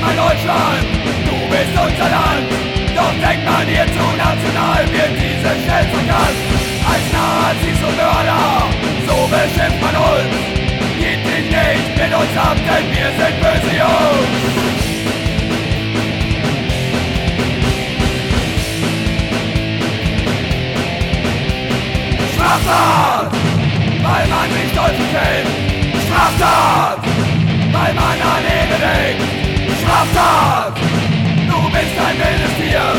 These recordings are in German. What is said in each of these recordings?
Mein Deutschland, du bist unser Land. Doch denkt man hier zu national, wird diese schnell verkannt. Als Nazis und Mörder, so beschimpft man uns. Geht dich nicht mit uns ab, denn wir sind böse Jungs. Straftat, weil man sich Deutschen kennt. Straftat, weil man an Ehre denkt. Straftat, du bist ein wildes Tier.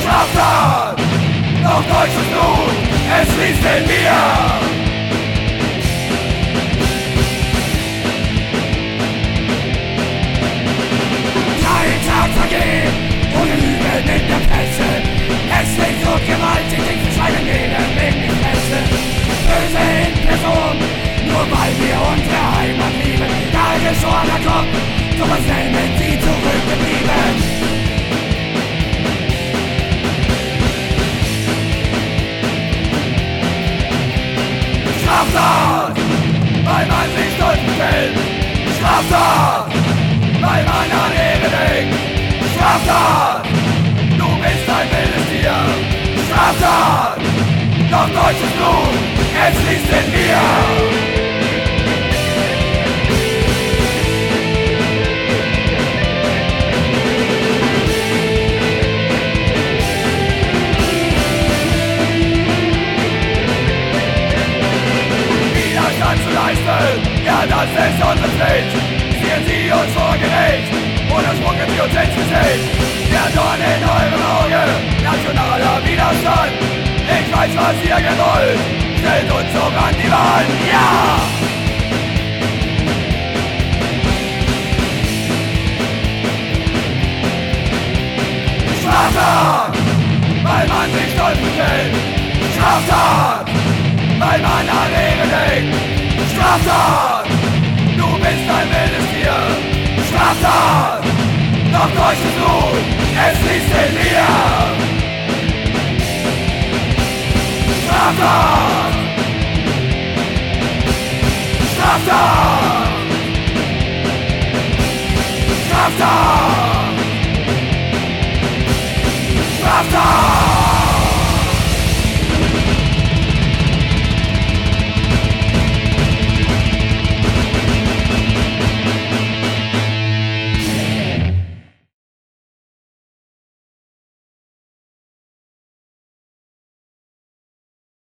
Straftat, doch deutsches Blut, es fließt in mir. Kein Tag vergeht ohne Lügen in der Presse. Hässlich und gewalttätig verschweigen jedem in die Fresse. Böse in Person, nur weil wir unsere Heimat lieben. Geschorener Kopf, was nennen sie zurückgeblieben. Straftat, weil man sich stolz kennt. Straftat, man an Ehre denkt. Straftat, du bist ein wildes Tier. Straftat, doch deutsches Blut, es fließt in mir. Das ist unsere Pflicht. Sehen Sie uns vor Gericht oder spucken Sie uns ins Gesicht. Der Dorn in eurem Auge, nationaler Widerstand. Ich weiß, was ihr gewollt, stellt uns auch an die Wand, ja! Straftat, weil man sich stolz bekennt. Straftat, weil man an Ehre denkt. Straftat, bist ein Minister, Straftat, doch Blut, es fließt in mir. Straftat, Straftat, Straftat, Straftat.